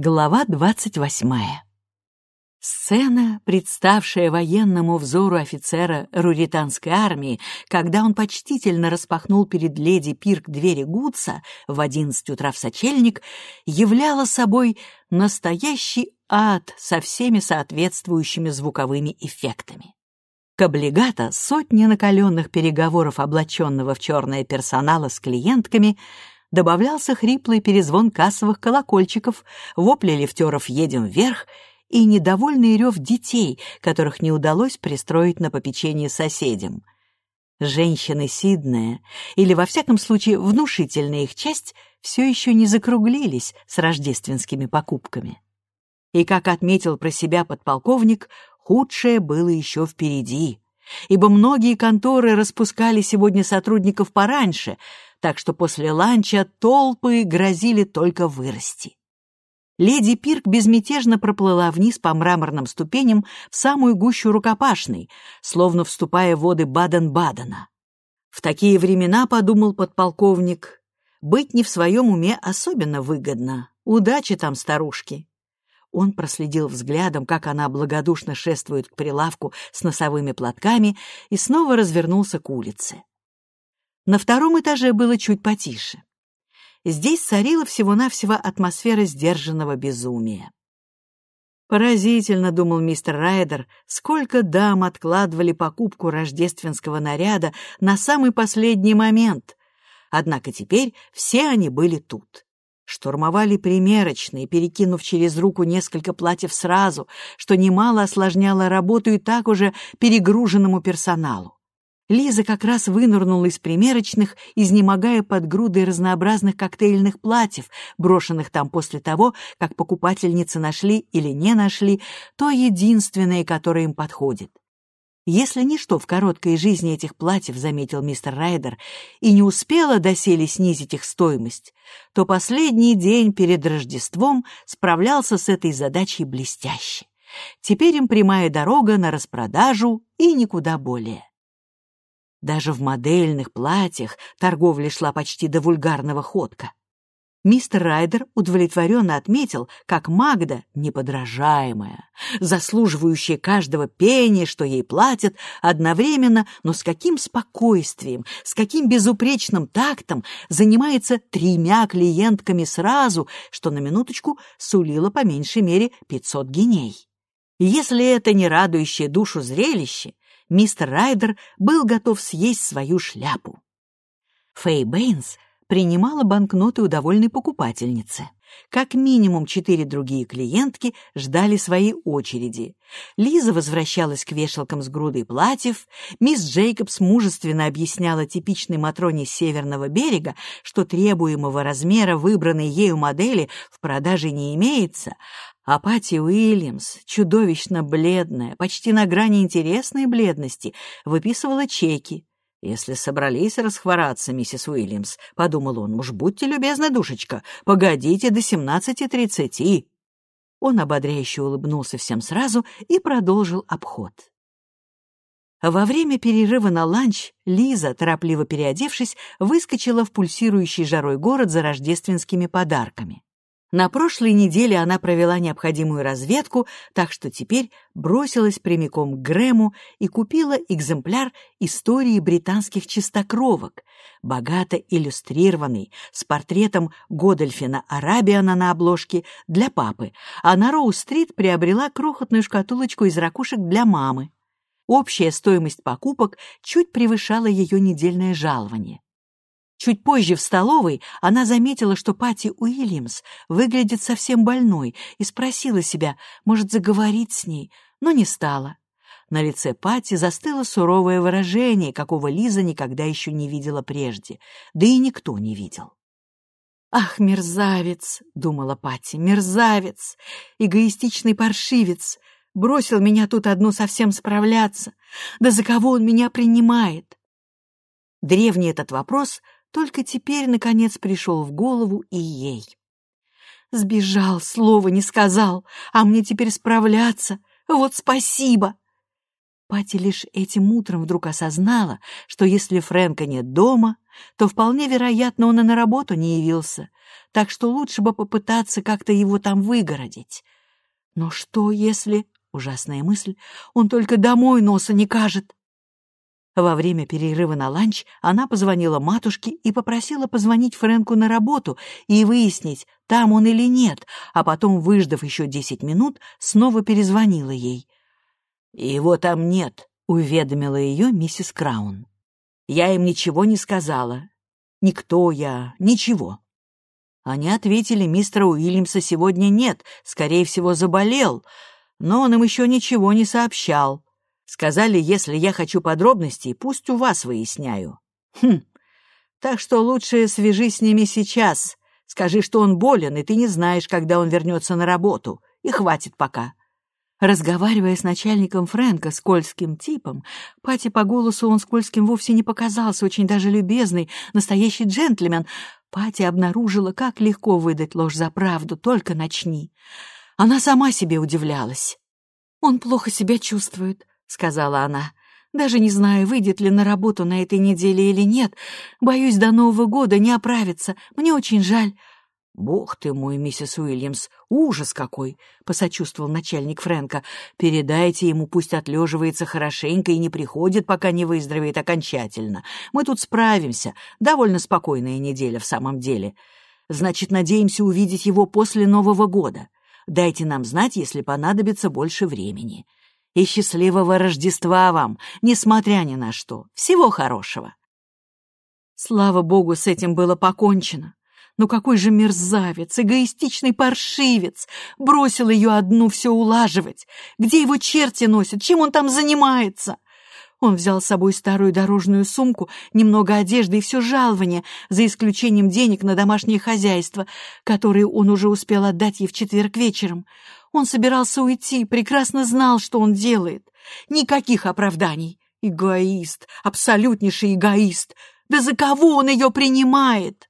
Глава двадцать восьмая. Сцена, представшая военному взору офицера руританской армии, когда он почтительно распахнул перед леди Пирк двери Гудса в одиннадцать утра в сочельник, являла собой настоящий ад со всеми соответствующими звуковыми эффектами. К облигато сотни накаленных переговоров облаченного в черное персонала с клиентками — добавлялся хриплый перезвон кассовых колокольчиков, вопли лифтеров «Едем вверх» и недовольный рев детей, которых не удалось пристроить на попечение соседям. Женщины Сиднея, или, во всяком случае, внушительная их часть, все еще не закруглились с рождественскими покупками. И, как отметил про себя подполковник, худшее было еще впереди, ибо многие конторы распускали сегодня сотрудников пораньше — так что после ланча толпы грозили только вырасти. Леди Пирк безмятежно проплыла вниз по мраморным ступеням в самую гущу рукопашной, словно вступая в воды Баден-Бадена. В такие времена, подумал подполковник, быть не в своем уме особенно выгодно. Удачи там старушки. Он проследил взглядом, как она благодушно шествует к прилавку с носовыми платками, и снова развернулся к улице. На втором этаже было чуть потише. Здесь царила всего-навсего атмосфера сдержанного безумия. Поразительно, думал мистер Райдер, сколько дам откладывали покупку рождественского наряда на самый последний момент. Однако теперь все они были тут. Штурмовали примерочные, перекинув через руку несколько платьев сразу, что немало осложняло работу и так уже перегруженному персоналу. Лиза как раз вынырнула из примерочных, изнемогая под грудой разнообразных коктейльных платьев, брошенных там после того, как покупательницы нашли или не нашли то единственное, которое им подходит. Если ничто в короткой жизни этих платьев, заметил мистер Райдер, и не успела доселе снизить их стоимость, то последний день перед Рождеством справлялся с этой задачей блестяще. Теперь им прямая дорога на распродажу и никуда более. Даже в модельных платьях торговля шла почти до вульгарного ходка. Мистер Райдер удовлетворенно отметил, как Магда, неподражаемая, заслуживающая каждого пения, что ей платят, одновременно, но с каким спокойствием, с каким безупречным тактом занимается тремя клиентками сразу, что на минуточку сулило по меньшей мере 500 геней. Если это не радующее душу зрелище, мистер Райдер был готов съесть свою шляпу. Фэй Бэйнс принимала банкноты у довольной покупательницы. Как минимум четыре другие клиентки ждали своей очереди. Лиза возвращалась к вешалкам с грудой платьев, мисс Джейкобс мужественно объясняла типичной Матроне Северного берега, что требуемого размера выбранной ею модели в продаже не имеется, а Пати Уильямс, чудовищно бледная, почти на грани интересной бледности, выписывала чеки. «Если собрались расхвораться, миссис Уильямс», — подумал он, — «уж будьте любезны, душечка, погодите до семнадцати тридцати». Он ободряюще улыбнулся всем сразу и продолжил обход. Во время перерыва на ланч Лиза, торопливо переодевшись, выскочила в пульсирующий жарой город за рождественскими подарками. На прошлой неделе она провела необходимую разведку, так что теперь бросилась прямиком к Грэму и купила экземпляр истории британских чистокровок, богато иллюстрированный, с портретом Годольфина Арабиана на обложке для папы, а на Роу-стрит приобрела крохотную шкатулочку из ракушек для мамы. Общая стоимость покупок чуть превышала ее недельное жалование. Чуть позже в столовой она заметила, что Пати Уильямс выглядит совсем больной, и спросила себя, может, заговорить с ней, но не стала. На лице Пати застыло суровое выражение, какого Лиза никогда еще не видела прежде, да и никто не видел. «Ах, мерзавец!» — думала Пати, «мерзавец! Эгоистичный паршивец! Бросил меня тут одну совсем справляться! Да за кого он меня принимает?» Древний этот вопрос — только теперь, наконец, пришел в голову и ей. Сбежал, слова не сказал, а мне теперь справляться. Вот спасибо. Пати лишь этим утром вдруг осознала, что если Фрэнка нет дома, то вполне вероятно он и на работу не явился, так что лучше бы попытаться как-то его там выгородить. Но что, если... Ужасная мысль. Он только домой носа не кажет. Во время перерыва на ланч она позвонила матушке и попросила позвонить Фрэнку на работу и выяснить, там он или нет, а потом, выждав еще десять минут, снова перезвонила ей. «Его там нет», — уведомила ее миссис Краун. «Я им ничего не сказала. Никто я, ничего». Они ответили, мистера Уильямса сегодня нет, скорее всего, заболел, но он им еще ничего не сообщал. Сказали, если я хочу подробностей, пусть у вас выясняю. Хм, так что лучше свяжись с ними сейчас. Скажи, что он болен, и ты не знаешь, когда он вернется на работу. И хватит пока. Разговаривая с начальником Фрэнка, скользким типом, Пати по голосу он скользким вовсе не показался, очень даже любезный, настоящий джентльмен, Пати обнаружила, как легко выдать ложь за правду, только начни. Она сама себе удивлялась. «Он плохо себя чувствует», — сказала она. «Даже не знаю, выйдет ли на работу на этой неделе или нет. Боюсь, до Нового года не оправится. Мне очень жаль». «Бог ты мой, миссис Уильямс, ужас какой!» — посочувствовал начальник Фрэнка. «Передайте ему, пусть отлеживается хорошенько и не приходит, пока не выздоровеет окончательно. Мы тут справимся. Довольно спокойная неделя в самом деле. Значит, надеемся увидеть его после Нового года. Дайте нам знать, если понадобится больше времени и счастливого Рождества вам, несмотря ни на что. Всего хорошего. Слава богу, с этим было покончено. Но какой же мерзавец, эгоистичный паршивец! Бросил ее одну все улаживать. Где его черти носят? Чем он там занимается? Он взял с собой старую дорожную сумку, немного одежды и все жалование, за исключением денег на домашнее хозяйство, которые он уже успел отдать ей в четверг вечером. Он собирался уйти, прекрасно знал, что он делает. Никаких оправданий. Эгоист, абсолютнейший эгоист. Да за кого он ее принимает?